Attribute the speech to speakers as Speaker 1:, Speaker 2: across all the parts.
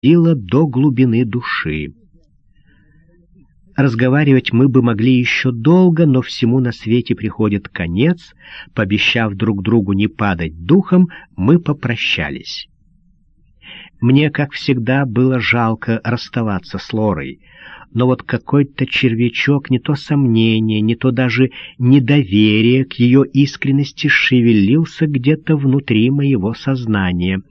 Speaker 1: поразило до глубины души. Разговаривать мы бы могли еще долго, но всему на свете приходит конец. Пообещав друг другу не падать духом, мы попрощались. Мне, как всегда, было жалко расставаться с Лорой, но вот какой-то червячок, не то сомнение, не то даже недоверие к ее искренности шевелился где-то внутри моего сознания.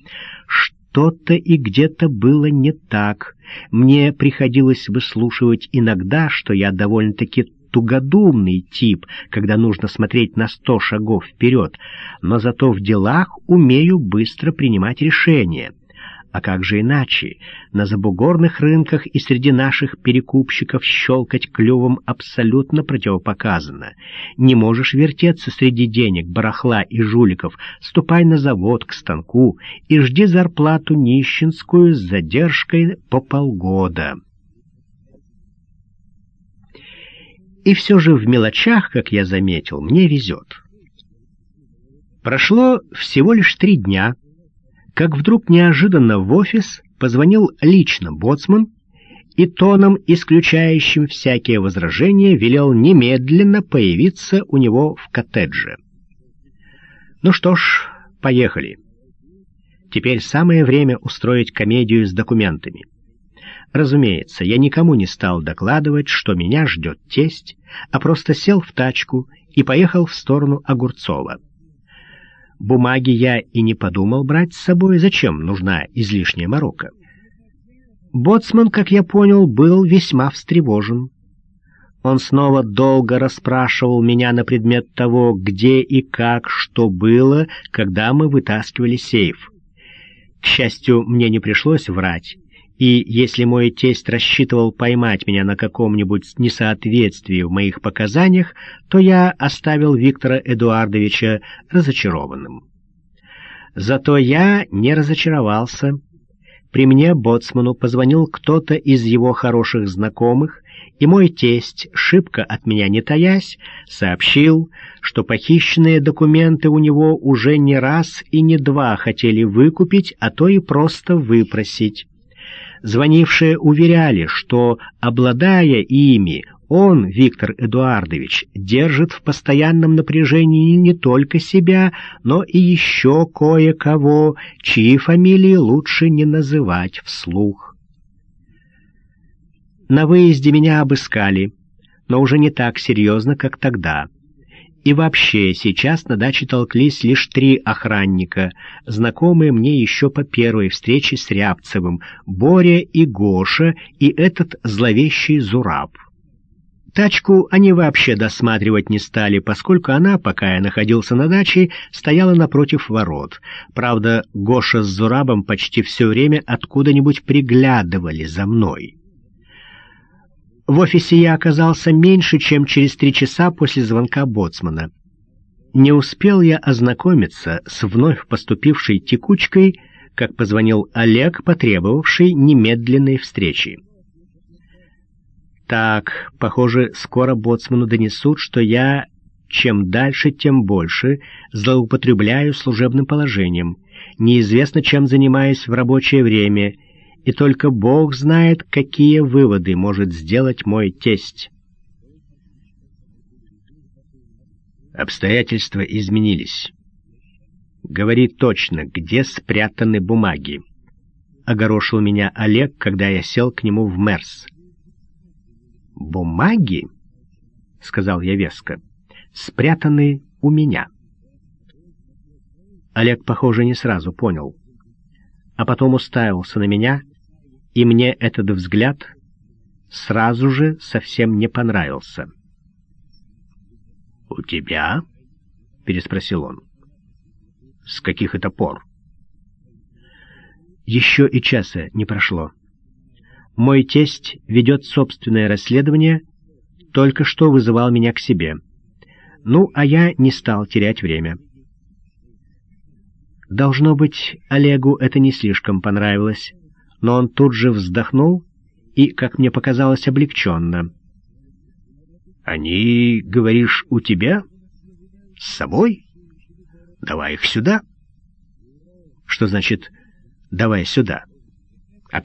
Speaker 1: Что-то и где-то было не так, мне приходилось выслушивать иногда, что я довольно-таки тугодумный тип, когда нужно смотреть на сто шагов вперед, но зато в делах умею быстро принимать решения. А как же иначе? На забугорных рынках и среди наших перекупщиков щелкать клювом абсолютно противопоказано. Не можешь вертеться среди денег, барахла и жуликов, ступай на завод к станку и жди зарплату нищенскую с задержкой по полгода. И все же в мелочах, как я заметил, мне везет. Прошло всего лишь три дня — как вдруг неожиданно в офис позвонил лично боцман и тоном, исключающим всякие возражения, велел немедленно появиться у него в коттедже. Ну что ж, поехали. Теперь самое время устроить комедию с документами. Разумеется, я никому не стал докладывать, что меня ждет тесть, а просто сел в тачку и поехал в сторону Огурцова. Бумаги я и не подумал брать с собой, зачем нужна излишняя морока. Боцман, как я понял, был весьма встревожен. Он снова долго расспрашивал меня на предмет того, где и как, что было, когда мы вытаскивали сейф. К счастью, мне не пришлось врать и если мой тесть рассчитывал поймать меня на каком-нибудь несоответствии в моих показаниях, то я оставил Виктора Эдуардовича разочарованным. Зато я не разочаровался. При мне боцману позвонил кто-то из его хороших знакомых, и мой тесть, шибко от меня не таясь, сообщил, что похищенные документы у него уже не раз и не два хотели выкупить, а то и просто выпросить. Звонившие уверяли, что, обладая ими, он, Виктор Эдуардович, держит в постоянном напряжении не только себя, но и еще кое-кого, чьи фамилии лучше не называть вслух. На выезде меня обыскали, но уже не так серьезно, как тогда. И вообще, сейчас на даче толклись лишь три охранника, знакомые мне еще по первой встрече с Рябцевым, Боря и Гоша, и этот зловещий Зураб. Тачку они вообще досматривать не стали, поскольку она, пока я находился на даче, стояла напротив ворот. Правда, Гоша с Зурабом почти все время откуда-нибудь приглядывали за мной. В офисе я оказался меньше, чем через три часа после звонка боцмана. Не успел я ознакомиться с вновь поступившей текучкой, как позвонил Олег, потребовавший немедленной встречи. Так, похоже, скоро боцману донесут, что я чем дальше, тем больше злоупотребляю служебным положением, неизвестно, чем занимаюсь в рабочее время — и только Бог знает, какие выводы может сделать мой тесть. Обстоятельства изменились. Говори точно, где спрятаны бумаги. Огорошил меня Олег, когда я сел к нему в Мерс. «Бумаги?» — сказал я веско. «Спрятаны у меня». Олег, похоже, не сразу понял, а потом уставился на меня — и мне этот взгляд сразу же совсем не понравился. «У тебя?» — переспросил он. «С каких это пор?» Еще и часа не прошло. Мой тесть ведет собственное расследование, только что вызывал меня к себе. Ну, а я не стал терять время. Должно быть, Олегу это не слишком понравилось но он тут же вздохнул и, как мне показалось, облегченно. «Они, говоришь, у тебя? С собой? Давай их сюда». «Что значит «давай сюда»?» а